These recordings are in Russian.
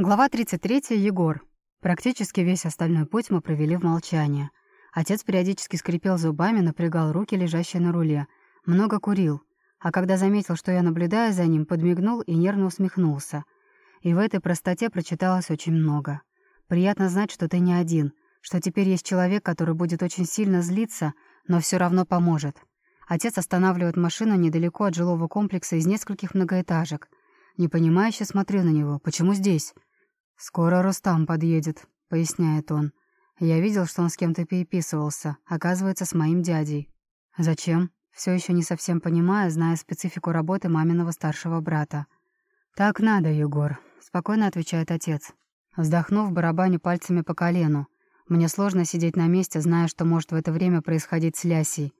Глава 33. Егор. Практически весь остальной путь мы провели в молчании. Отец периодически скрипел зубами, напрягал руки, лежащие на руле. Много курил. А когда заметил, что я наблюдаю за ним, подмигнул и нервно усмехнулся. И в этой простоте прочиталось очень много. Приятно знать, что ты не один, что теперь есть человек, который будет очень сильно злиться, но все равно поможет. Отец останавливает машину недалеко от жилого комплекса из нескольких многоэтажек. Непонимающе смотрю на него. Почему здесь? «Скоро Рустам подъедет», — поясняет он. «Я видел, что он с кем-то переписывался, оказывается, с моим дядей». «Зачем?» Все еще не совсем понимая, зная специфику работы маминого старшего брата. «Так надо, Егор», — спокойно отвечает отец. Вздохнув, барабаню пальцами по колену. Мне сложно сидеть на месте, зная, что может в это время происходить с Лясей.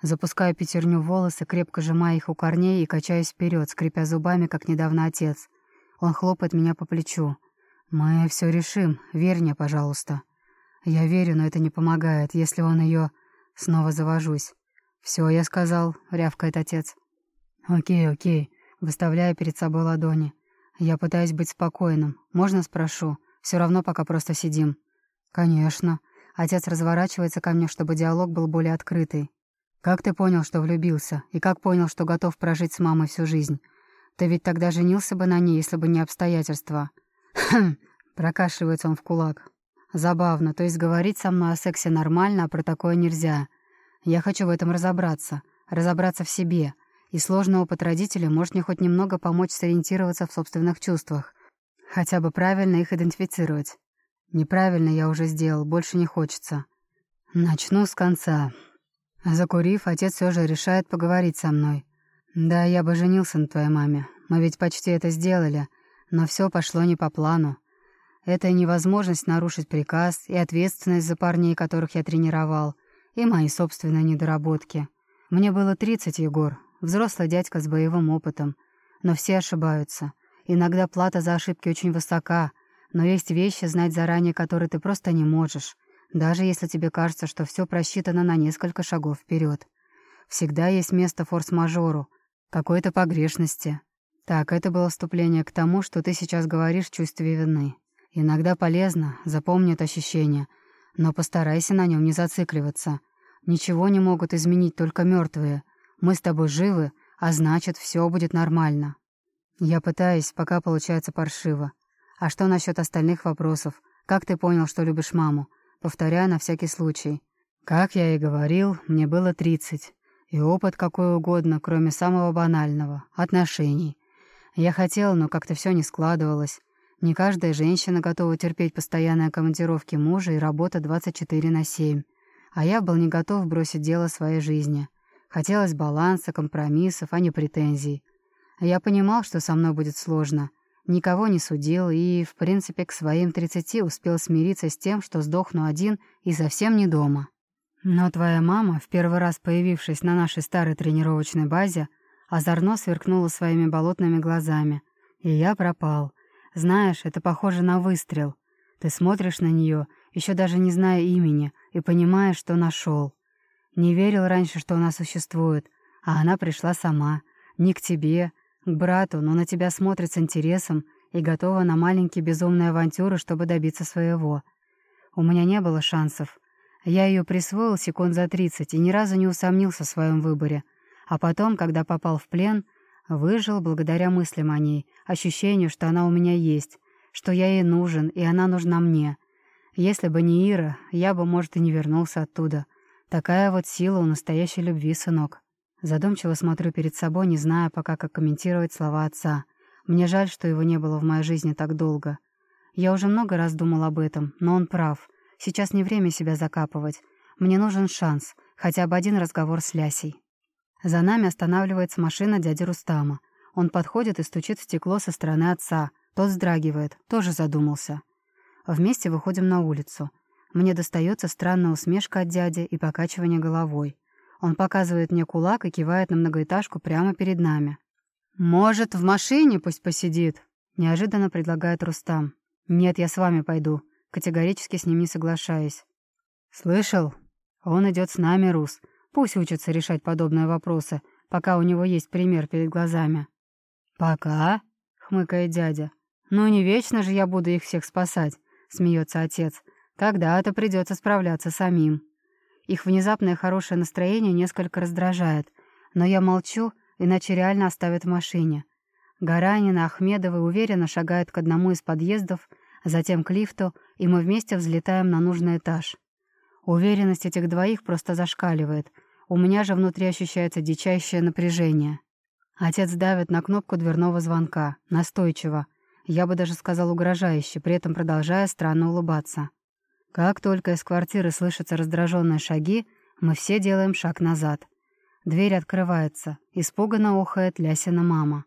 Запускаю пятерню волосы, крепко сжимая их у корней и качаюсь вперед, скрипя зубами, как недавно отец. Он хлопает меня по плечу. «Мы все решим. Верь мне, пожалуйста». Я верю, но это не помогает, если он ее... Снова завожусь. Все, я сказал», — рявкает отец. «Окей, окей», — выставляя перед собой ладони. «Я пытаюсь быть спокойным. Можно спрошу? Все равно пока просто сидим». «Конечно». Отец разворачивается ко мне, чтобы диалог был более открытый. «Как ты понял, что влюбился? И как понял, что готов прожить с мамой всю жизнь? Ты ведь тогда женился бы на ней, если бы не обстоятельства». Прокашивается он в кулак. «Забавно, то есть говорить со мной о сексе нормально, а про такое нельзя. Я хочу в этом разобраться, разобраться в себе, и сложный опыт родителей может мне хоть немного помочь сориентироваться в собственных чувствах, хотя бы правильно их идентифицировать. Неправильно я уже сделал, больше не хочется. Начну с конца. Закурив, отец все же решает поговорить со мной. Да, я бы женился на твоей маме. Мы ведь почти это сделали, но все пошло не по плану. Это невозможность нарушить приказ, и ответственность за парней, которых я тренировал, и мои собственные недоработки. Мне было 30, Егор, взрослый дядька с боевым опытом. Но все ошибаются. Иногда плата за ошибки очень высока, но есть вещи, знать заранее, которые ты просто не можешь, даже если тебе кажется, что все просчитано на несколько шагов вперед. Всегда есть место форс-мажору, какой-то погрешности. Так, это было вступление к тому, что ты сейчас говоришь чувстве вины. Иногда полезно, запомни это ощущение, но постарайся на нем не зацикливаться. Ничего не могут изменить только мертвые. Мы с тобой живы, а значит, все будет нормально. Я пытаюсь, пока получается паршиво. А что насчет остальных вопросов? Как ты понял, что любишь маму? Повторяю на всякий случай. Как я и говорил, мне было тридцать. И опыт какой угодно, кроме самого банального — отношений. Я хотел, но как-то все не складывалось. Не каждая женщина готова терпеть постоянные командировки мужа и работа 24 на 7. А я был не готов бросить дело своей жизни. Хотелось баланса, компромиссов, а не претензий. Я понимал, что со мной будет сложно. Никого не судил и, в принципе, к своим 30 успел смириться с тем, что сдохну один и совсем не дома. Но твоя мама, в первый раз появившись на нашей старой тренировочной базе, озорно сверкнула своими болотными глазами. И я пропал. Знаешь, это похоже на выстрел. Ты смотришь на нее, еще даже не зная имени, и понимаешь, что нашел. Не верил раньше, что она существует, а она пришла сама. Не к тебе, к брату, но на тебя смотрит с интересом и готова на маленькие безумные авантюры, чтобы добиться своего. У меня не было шансов. Я ее присвоил секунд за тридцать и ни разу не усомнился в своем выборе. А потом, когда попал в плен, выжил благодаря мыслям о ней, ощущению, что она у меня есть, что я ей нужен, и она нужна мне. Если бы не Ира, я бы, может, и не вернулся оттуда. Такая вот сила у настоящей любви, сынок. Задумчиво смотрю перед собой, не зная пока, как комментировать слова отца. Мне жаль, что его не было в моей жизни так долго. Я уже много раз думал об этом, но он прав. Сейчас не время себя закапывать. Мне нужен шанс, хотя бы один разговор с Лясей. За нами останавливается машина дяди Рустама. Он подходит и стучит в стекло со стороны отца. Тот вздрагивает, тоже задумался. Вместе выходим на улицу. Мне достается странная усмешка от дяди и покачивание головой. Он показывает мне кулак и кивает на многоэтажку прямо перед нами. «Может, в машине пусть посидит?» — неожиданно предлагает Рустам. «Нет, я с вами пойду». Категорически с ним не соглашаюсь. «Слышал? Он идет с нами, Рус. Пусть учится решать подобные вопросы, пока у него есть пример перед глазами». «Пока?» — хмыкает дядя. «Ну не вечно же я буду их всех спасать», — смеется отец. «Когда-то придется справляться самим». Их внезапное хорошее настроение несколько раздражает, но я молчу, иначе реально оставят в машине. Гаранина, Ахмедовы уверенно шагают к одному из подъездов, затем к лифту, и мы вместе взлетаем на нужный этаж. Уверенность этих двоих просто зашкаливает. У меня же внутри ощущается дичайшее напряжение. Отец давит на кнопку дверного звонка, настойчиво. Я бы даже сказал угрожающе, при этом продолжая странно улыбаться. Как только из квартиры слышатся раздраженные шаги, мы все делаем шаг назад. Дверь открывается. Испуганно охает Лясина мама.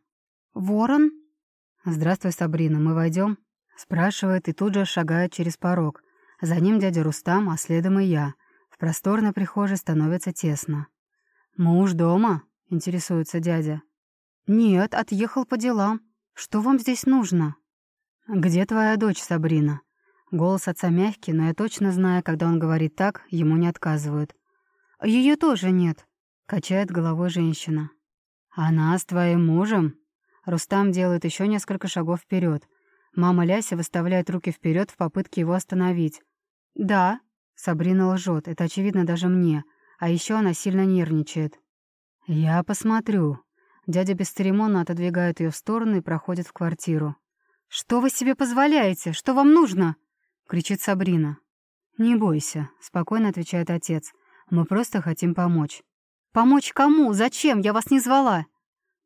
«Ворон?» «Здравствуй, Сабрина, мы войдем?» Спрашивает и тут же шагает через порог. За ним дядя Рустам, а следом и я. В просторной прихожей становится тесно. «Муж дома?» — интересуется дядя. «Нет, отъехал по делам. Что вам здесь нужно?» «Где твоя дочь, Сабрина?» Голос отца мягкий, но я точно знаю, когда он говорит так, ему не отказывают. Ее тоже нет», — качает головой женщина. «Она с твоим мужем?» Рустам делает еще несколько шагов вперед. Мама Ляся выставляет руки вперед в попытке его остановить. «Да», — Сабрина лжет, это очевидно даже мне, а еще она сильно нервничает. «Я посмотрю». Дядя бесцеремонно отодвигает ее в сторону и проходит в квартиру. «Что вы себе позволяете? Что вам нужно?» — кричит Сабрина. «Не бойся», — спокойно отвечает отец. «Мы просто хотим помочь». «Помочь кому? Зачем? Я вас не звала».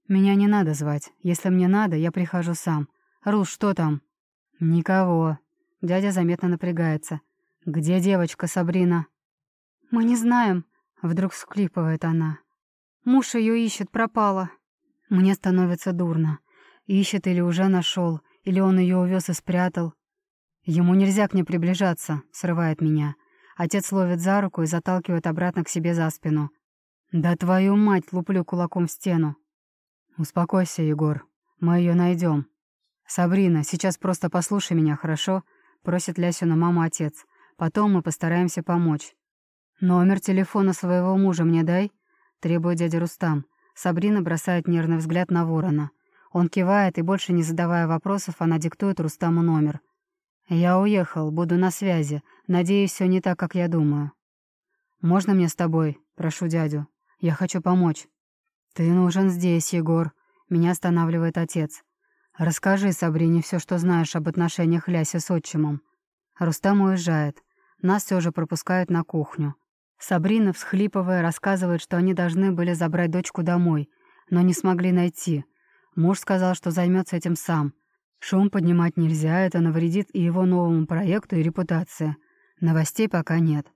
«Меня не надо звать. Если мне надо, я прихожу сам. Рус, что там?» «Никого». Дядя заметно напрягается. «Где девочка Сабрина?» «Мы не знаем», — вдруг всклипывает она. «Муж ее ищет, пропала». Мне становится дурно. Ищет или уже нашел, или он ее увез и спрятал. Ему нельзя к ней приближаться, срывает меня. Отец ловит за руку и заталкивает обратно к себе за спину. «Да твою мать!» — луплю кулаком в стену. «Успокойся, Егор. Мы ее найдем. «Сабрина, сейчас просто послушай меня, хорошо?» — просит Лясина мама отец. «Потом мы постараемся помочь». «Номер телефона своего мужа мне дай», — требует дядя Рустам. Сабрина бросает нервный взгляд на ворона. Он кивает, и больше не задавая вопросов, она диктует Рустаму номер. «Я уехал, буду на связи. Надеюсь, все не так, как я думаю». «Можно мне с тобой?» — прошу дядю. «Я хочу помочь». «Ты нужен здесь, Егор», — меня останавливает отец. «Расскажи Сабрине все, что знаешь об отношениях Ляси с отчимом». Рустам уезжает. Нас все же пропускают на кухню. Сабрина, всхлипывая, рассказывает, что они должны были забрать дочку домой, но не смогли найти. Муж сказал, что займется этим сам. Шум поднимать нельзя, это навредит и его новому проекту, и репутации. Новостей пока нет.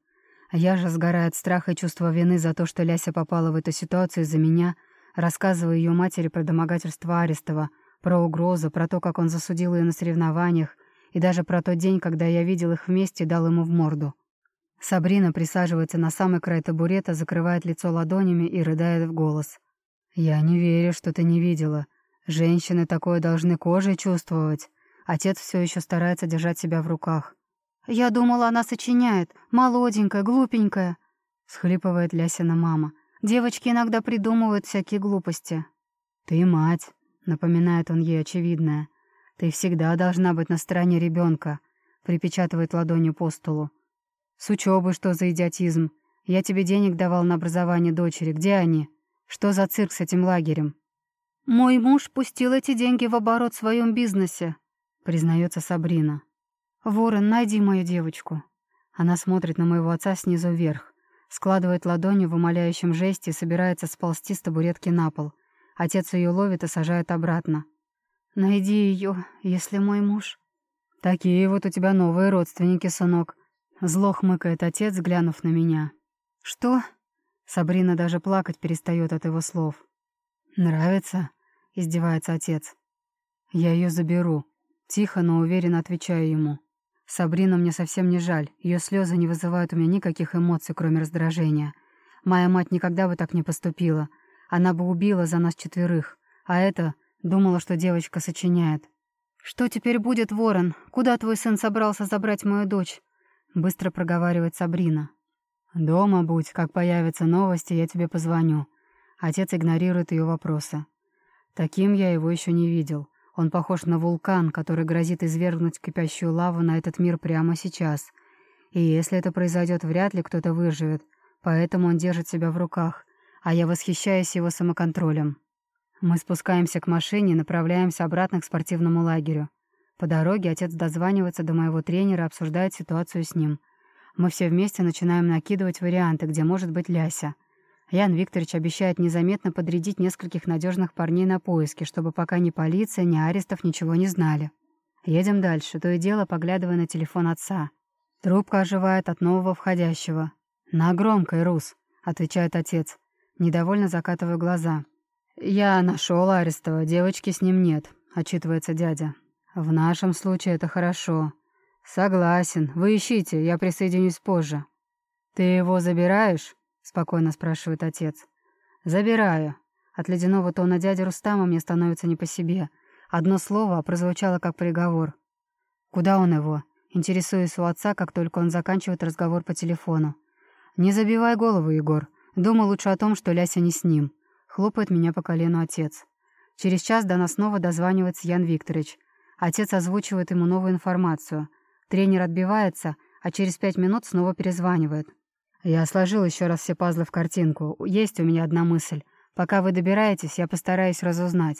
Я же, сгорая от страха и чувства вины за то, что Ляся попала в эту ситуацию из-за меня, рассказываю ее матери про домогательство Арестова — про угрозу, про то, как он засудил ее на соревнованиях, и даже про тот день, когда я видел их вместе дал ему в морду. Сабрина присаживается на самый край табурета, закрывает лицо ладонями и рыдает в голос. «Я не верю, что ты не видела. Женщины такое должны кожей чувствовать». Отец все еще старается держать себя в руках. «Я думала, она сочиняет. Молоденькая, глупенькая», — схлипывает Лясина мама. «Девочки иногда придумывают всякие глупости». «Ты мать. Напоминает он ей очевидное. «Ты всегда должна быть на стороне ребенка», — припечатывает ладонью по столу. «С учебы что за идиотизм? Я тебе денег давал на образование дочери. Где они? Что за цирк с этим лагерем?» «Мой муж пустил эти деньги в оборот в своем бизнесе», — признается Сабрина. «Ворон, найди мою девочку». Она смотрит на моего отца снизу вверх, складывает ладони в умоляющем жесте и собирается сползти с табуретки на пол. Отец ее ловит и сажает обратно. «Найди ее, если мой муж...» «Такие вот у тебя новые родственники, сынок», — зло хмыкает отец, глянув на меня. «Что?» Сабрина даже плакать перестает от его слов. «Нравится?» — издевается отец. «Я ее заберу». Тихо, но уверенно отвечаю ему. Сабрину мне совсем не жаль. Ее слезы не вызывают у меня никаких эмоций, кроме раздражения. Моя мать никогда бы так не поступила. Она бы убила за нас четверых, а это думала, что девочка сочиняет. «Что теперь будет, Ворон? Куда твой сын собрался забрать мою дочь?» Быстро проговаривает Сабрина. «Дома будь, как появятся новости, я тебе позвоню». Отец игнорирует ее вопросы. Таким я его еще не видел. Он похож на вулкан, который грозит извергнуть кипящую лаву на этот мир прямо сейчас. И если это произойдет, вряд ли кто-то выживет, поэтому он держит себя в руках, а я восхищаюсь его самоконтролем. Мы спускаемся к машине и направляемся обратно к спортивному лагерю. По дороге отец дозванивается до моего тренера и обсуждает ситуацию с ним. Мы все вместе начинаем накидывать варианты, где может быть Ляся. Ян Викторович обещает незаметно подрядить нескольких надежных парней на поиски, чтобы пока ни полиция, ни арестов ничего не знали. Едем дальше, то и дело поглядывая на телефон отца. Трубка оживает от нового входящего. «На громкой, Рус», — отвечает отец. Недовольно закатываю глаза. «Я нашел Арестова, девочки с ним нет», — отчитывается дядя. «В нашем случае это хорошо». «Согласен. Вы ищите, я присоединюсь позже». «Ты его забираешь?» — спокойно спрашивает отец. «Забираю». От ледяного тона дяди Рустама мне становится не по себе. Одно слово прозвучало как приговор. «Куда он его?» Интересуюсь у отца, как только он заканчивает разговор по телефону. «Не забивай голову, Егор. Думай лучше о том, что Ляся не с ним». Хлопает меня по колену отец. Через час до нас снова дозванивается Ян Викторович. Отец озвучивает ему новую информацию — Тренер отбивается, а через пять минут снова перезванивает. Я сложил еще раз все пазлы в картинку. Есть у меня одна мысль. Пока вы добираетесь, я постараюсь разузнать.